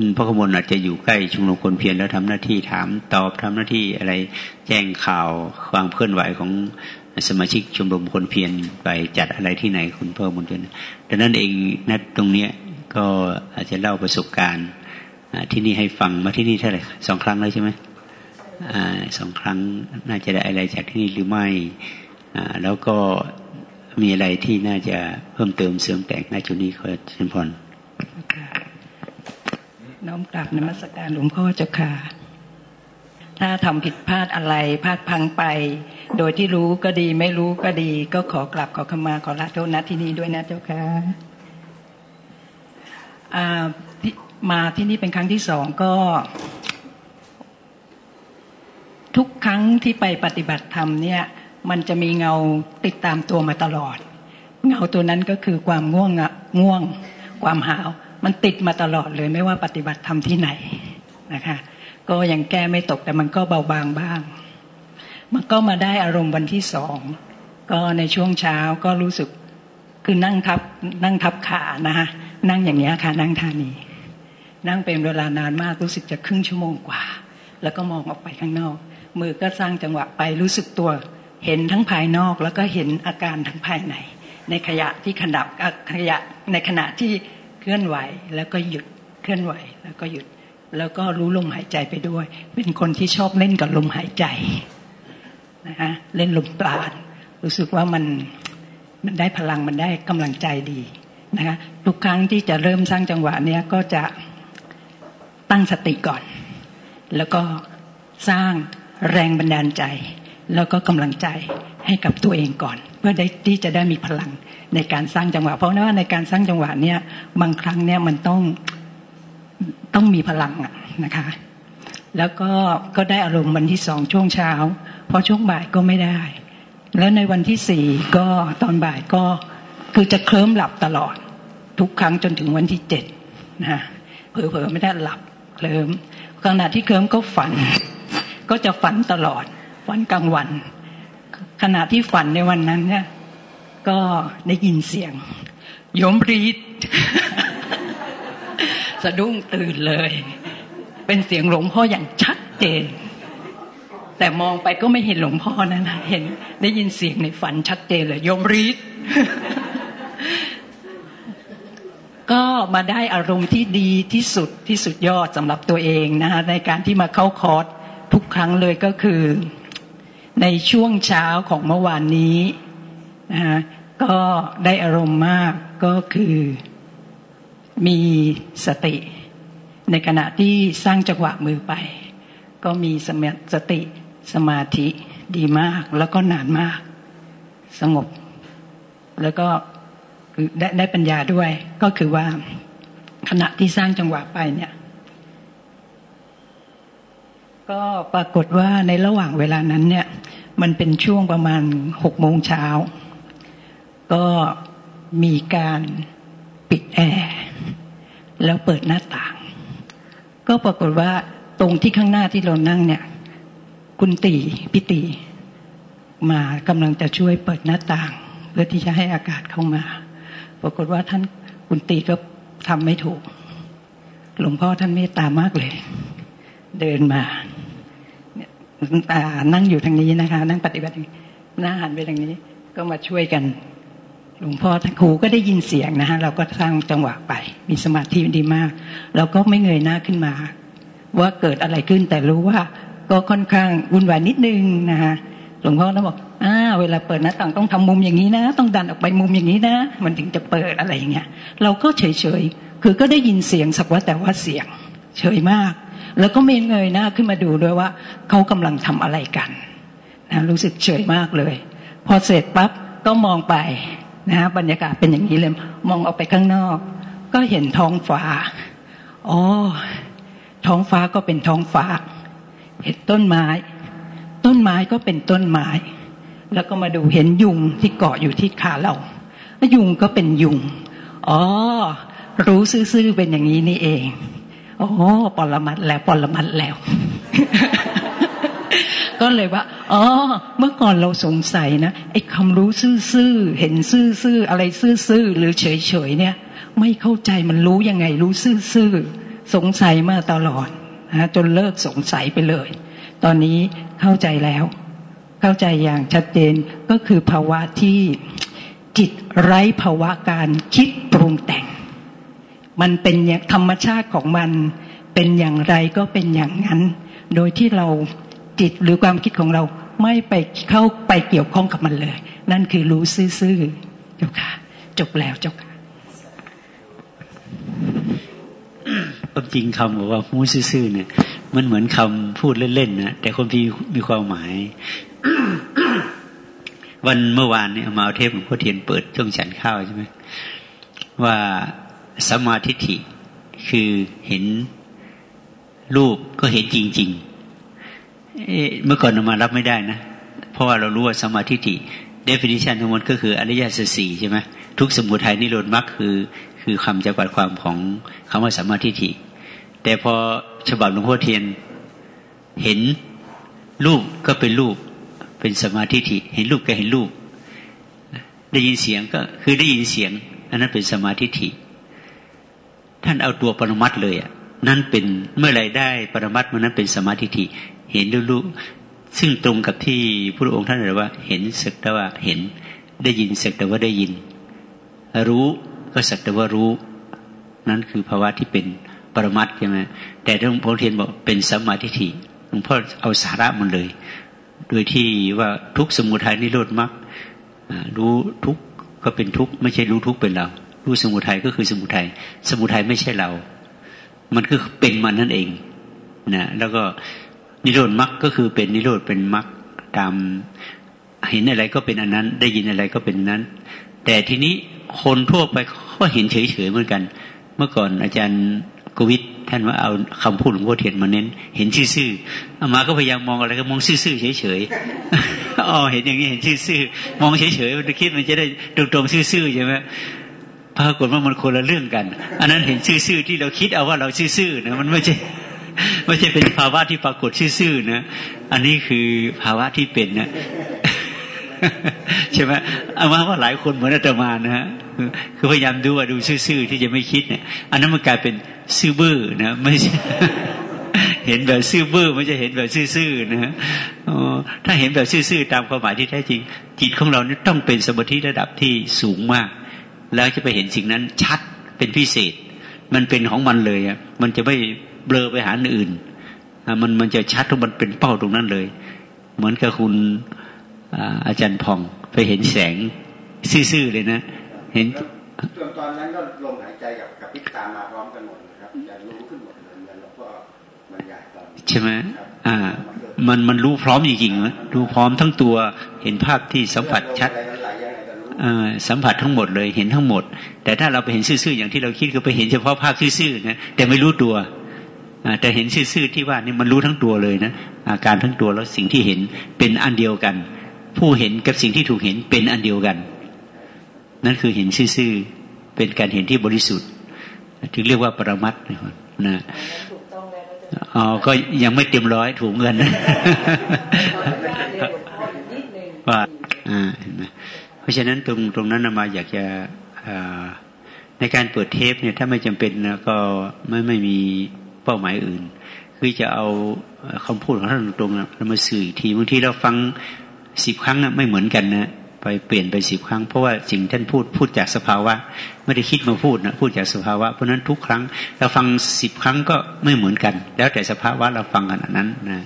คุณพระขมลอาจจะอยู่ใกล้ชุมนุมคนเพียรแล้วทำหน้าที่ถามตอบทำหน้าที่อะไรแจ้งข่าวความเคลื่อนไหวของสมาชิกชมรมคนเพียรไปจัดอะไรที่ไหนคุณพ่อมุนเดนดังนั้นเองนัดตรงเนี้ยก็อาจจะเล่าประสบการณ์ที่นี่ให้ฟังมาที่นี่เท่าไหร่สองครั้งแล้วใช่ไหมสองครั้งน่าจะได้อะไรจากที่นี่หรือไม่แล้วก็มีอะไรที่น่าจะเพิ่มเติมเสริมแต่งในจุดนี้ขอเชิญพร น้อมกราบนมัสการหลวงพ่อเจ้าค่ะ ถ้าทำผิดพลาดอะไรพลาดพังไป โดยที่รู้ก็ดีไม่รู้ก็ดี ก็ขอกลับขอขมาขอละโทษนะที่นี่ด้วยนะเจ้าค่ะมาที่นี่เป็นครั้งที่สองก็ ทุกครั้งที่ไปปฏิบัติธรรมเนี่ย มันจะมีเงาติดตามตัวมาตลอด เงาตัวนั้นก็คือความง่วงง่วง ความหาว มันติดมาตลอดเลยไม่ว่าปฏิบัติธรรมที่ไหนนะคะ ก็ยังแก้ไม่ตกแต่มันก็เบาบางบ้าง มันก็มาได้อารมณ์วันที่สองก็ในช่วงเช้าก็รู้สึกคือนั่งทับนั่งทับขานะคะนั่งอย่างนี้ค่ะนั่งท่านี้นั่งเป็นเวลานานมากรู้สึกจะครึ่งชั่วโมงกว่า แล้วก็มองออกไปข้างนอก มือก็สร้างจังหวะไปรู้สึกตัวเห็นทั้งภายนอกแล้วก็เห็นอาการทั้งภายใน ในขยะที่ขนับขยะในขณะที่ เคลื่อนไหวแล้วก็หยุดเคลื่อนไหวแล้วก็หยุด แล้วก็รู้ลมหายใจไปด้วย เป็นคนที่ชอบเล่นกับลมหายใจนะคะเล่นลมปราณรู้สึกว่ามันมันได้พลังมันได้กำลังใจดีนะคะทุกครั้งที่จะเริ่มสร้างจังหวะเนี้ยก็จะตั้งสติก่อน แล้วก็สร้างแรงบันดาลใจ แล้วก็กำลังใจให้กับตัวเองก่อน เพื่อได้ที่จะได้มีพลังในการสร้างจังหวะ เพราะว่าในการสร้างจังหวะเนี่ยบางครั้งเนี่ยมันต้องต้องมีพลังนะคะ แล้วก็ก็ได้อารมณ์วันที่สองช่วงเช้าพอช่วงบ่ายก็ไม่ได้ แล้วในวันที่สี่ก็ตอนบ่ายก็คือจะเคลิ้มหลับตลอด ทุกครั้งจนถึงวันที่เจ็ดนะเผลอๆไม่ได้หลับเคลิ้มขณะที่เคลิ้มก็ฝัน ก็จะฝันตลอดฝันกลางวัน ขณะที่ฝันในวันนั้นเนี่ยก็ได้ยินเสียงโยมรีดสะดุ้งตื่นเลย เป็นเสียงหลวงพ่ออย่างชัดเจน แต่มองไปก็ไม่เห็นหลวงพ่อนะนะเห็นได้ยินเสียงในฝันชัดเจนเลยโยมรีดก็มาได้อารมณ์ที่ดีที่สุดที่สุดยอดสำหรับตัวเองนะคะในการที่มาเข้าคอร์สทุกครั้งเลยก็คือ ในช่วงเช้าของเมื่อวานนี้นะคะก็ได้อารมณ์มากก็คือมีสติ ในขณะที่สร้างจังหวะมือไป ก็มีสมสติสมาธิดีมากแล้วก็นานมาก สงบ แล้วก็ได้ได้ปัญญาด้วย ก็คือว่าขณะที่สร้างจังหวะไปเนี่ย ก็ปรากฏว่าในระหว่างเวลานั้นเนี่ย มันเป็นช่วงประมาณหกโมงเช้า ก็มีการปิดแอร์แล้วเปิดหน้าต่าง ก็ปรากฏว่าตรงที่ข้างหน้าที่เรานั่งเนี่ย คุณตีพิตีมากำลังจะช่วยเปิดหน้าต่าง เพื่อที่จะให้อากาศเข้ามา ปรากฏว่าท่านคุณตีก็ทำไม่ถูก หลวงพ่อท่านเมตตามากเลย เดินมา นั่งอยู่ทางนี้นะคะ นั่งปฏิบัติหน้าหันไปทางนี้ ก็มาช่วยกัน หลวงพ่อท่านครูก็ได้ยินเสียงนะฮะเราก็สร้างจังหวะไป มีสมาธิดีมาก เราก็ไม่เงยหน้าขึ้นมา ว่าเกิดอะไรขึ้นแต่รู้ว่า ก็ค่อนข้างวุ่นวายนิดนึงนะฮะหลวงพ่อท่านบอกอ่าเวลาเปิดหน้าต่างต้องทำมุมอย่างนี้นะ ต้องดันออกไปมุมอย่างนี้นะ มันถึงจะเปิดอะไรอย่างเงี้ย เราก็เฉยเฉยคือก็ได้ยินเสียงสักว่าแต่ว่าเสียง เฉยมาก แล้วก็ไม่เงยหน้าขึ้นมาดูด้วยว่าเขากำลังทำอะไรกันนะรู้สึกเฉยมากเลย พอเสร็จปั๊บก็มองไปนะบรรยากาศเป็นอย่างนี้เลยมองออกไปข้างนอก ก็เห็นท้องฟ้าอ๋อท้องฟ้าก็เป็นท้องฟ้า เห็นต้นไม้ ต้นไม้ก็เป็นต้นไม้ แล้วก็มาดูเห็นยุงที่เกาะอยู่ที่ขาเราแล้วยุงก็เป็นยุงอ๋อรู้ซื่อๆเป็นอย่างนี้นี่เอง อ๋อปรมัดแล้วปรมัดแล้ว ก็เลยว่า อ๋อ เมื่อก่อนเราสงสัยนะไอ้คำรู้ซื่อๆเห็นซื่อๆอะไรซื่อๆหรือเฉยๆเนี่ย ไม่เข้าใจมันรู้ยังไง รู้ซื่อๆสงสัยมาตลอดนะจนเลิกสงสัยไปเลย ตอนนี้เข้าใจแล้ว เข้าใจอย่างชัดเจนก็คือภาวะที่จิตไร้ภาวะการคิดปรุงแต่ง มันเป็นธรรมชาติของมันเป็นอย่างไรก็เป็นอย่างนั้น โดยที่เราจิตหรือความคิดของเราไม่ไปเข้าไปเกี่ยวข้องกับมันเลย นั่นคือรู้ซื่อๆเจ้าค่ะ จบแล้วเจ้าค่ะความจริงคำบอกว่ามูซื่อๆเนี่ย มันเหมือนคำพูดเล่นๆนะแต่คนพีมีความหมาย วันเมื่อวานเนี่ยมาเทปหลวงพ่อเทียนเปิดช่วงฉันข้าวใช่ไหมว่า สมาธิฐิคือเห็นรูปก็เห็นจริง ๆ เมื่อก่อนเรามารับไม่ได้นะ เพราะว่าเรารู้ว่าสมาธิฐิ definition ทั้งหมดก็คืออริยสัจสี่ใช่ไหมทุกสมุทัยนิโรธมรรคคือคือคำจำกัดความของคำว่าสมาธิฐิ แต่พอฉบับหลวงพ่อเทียนเห็นรูปก็เป็นรูปเป็นสมาธิฐิ เห็นรูปก็เห็นรูป ได้ยินเสียงก็คือได้ยินเสียงอันนั้นเป็นสมาธิฐิ ท่านเอาตัวปรมัตเลยอะนั่นเป็นเมื่อไรได้ปรมัตมันนั้นเป็นสมาธิฐิเห็นรู้ซึ่งตรงกับที่พระองค์ท่านบอกว่า เห็นสักแต่ว่าเห็นได้ยินสักแต่ว่าได้ยิน รู้ก็สักแต่ว่ารู้ นั้นคือภาวะที่เป็นปรมัตใช่ไหมแต่หลวงพ่อเทียนบอกเป็นสมาธิฐิหลวงพ่อเอาสาระมันเลย โดยที่ว่าทุกสมุทัยนิโรธมรรครู้ทุกก็เป็นทุกไม่ใช่รู้ทุกเป็นเรา รู้สมุทัยก็คือสมุทัยสมุทัยไม่ใช่เรา มันคือเป็นมันนั่นเองนะแล้วก็นิโรธมรรคก็คือเป็นนิโรธเป็นมรรคตามเห็นอะไรก็เป็นอันนั้น ได้ยินอะไรก็เป็นนั้น แต่ทีนี้คนทั่วไปก็เห็นเฉยๆเหมือนกัน เมื่อก่อนอาจารย์กวิทท่านว่าเอาคำพูดหลวงพ่อเทียนมาเน้น เห็นซื่อๆอามาก็พยายามมองอะไรก็มองซื่อๆเฉยๆอ๋อเห็นอย่างนี้เห็นซื่อๆมองเฉยๆมันคิดมันจะได้ตรงๆซื่อๆใช่ไหม ปรากฏว่ามันคนละเรื่องกัน อันนั้นเห็นซื่อๆที่เราคิดเอาว่าเราซื่อๆนะมันไม่ใช่ไม่ใช่เป็นภาวะที่ปรากฏซื่อๆนะอันนี้คือภาวะที่เป็นนะใช่ไหมเอามาว่าหลายคนเหมือนอาตมานะฮะคือพยายามดูว่าดูซื่อๆที่จะไม่คิดเนี่ย อันนั้นมันกลายเป็นซื่อบื้อนะไม่ใช่เห็นแบบซื่อบื้อไม่ใช่เห็นแบบซื่อๆนะฮะถ้าเห็นแบบซื่อๆตามความหมายที่แท้จริง จิตของเรานี่ต้องเป็นสมาธิระดับที่สูงมาก แล้วจะไปเห็นสิ่งนั้นชัดเป็นพิเศษ มันเป็นของมันเลยอะมันจะไม่เบลอไปหาอื่นมันมันจะชัดทุกมันเป็นเป้าตรงนั้นเลย เหมือนกับคุณอาจารย์พองไปเห็นแสงซื่อๆเลยนะ เห็นส่วนตอนนั้นก็ลมหายใจกับกับพิษตามมาพร้อมกันหมดนะครับจะรู้ขึ้นหมดเลยเหมือนหลวงพ่อมันใหญ่ตอนใช่ไหมอ่า มันมันรู้พร้อมจริงๆรู้พร้อมทั้งตัวเห็นภาพที่สัมผัสชัด สัมผัสทั้งหมดเลยเห็นทั้งหมด แต่ถ้าเราไปเห็นซื่อๆอย่างที่เราคิดก็ไปเห็นเฉพาะภาพซื่อๆนะแต่ไม่รู้ตัวแต่เห็นซื่อๆที่ว่านี่มันรู้ทั้งตัวเลยนะอาการทั้งตัวแล้วสิ่งที่เห็นเป็นอันเดียวกัน ผู้เห็นกับสิ่งที่ถูกเห็นเป็นอันเดียวกัน นั่นคือเห็นซื่อๆเป็นการเห็นที่บริสุทธิ์ถึงเรียกว่าปรมัตนะอ๋อก็ยังไม่เต็มร้อยถูกเงินนะว่าอ่าเห็นไหม ราะฉะนั้นตรงตรงนั้นมาอยากจะในการเปิดเทปเนี่ยถ้าไม่จำเป็นนะก็ไม่ไม่มีเป้าหมายอื่น คือจะเอาคำพูดของท่านตรงๆเรามาสื่อทีบางทีเราฟังสิบครั้งนะไม่เหมือนกันนะไปเปลี่ยนไปสิบครั้งเพราะว่าสิ่งท่านพูดพูดจากสภาวะ ไม่ได้คิดมาพูดนะพูดจากสภาวะ เพราะนั้นทุกครั้งเราฟังสิบครั้งก็ไม่เหมือนกัน แล้วแต่สภาวะเราฟังขนนั้นนะ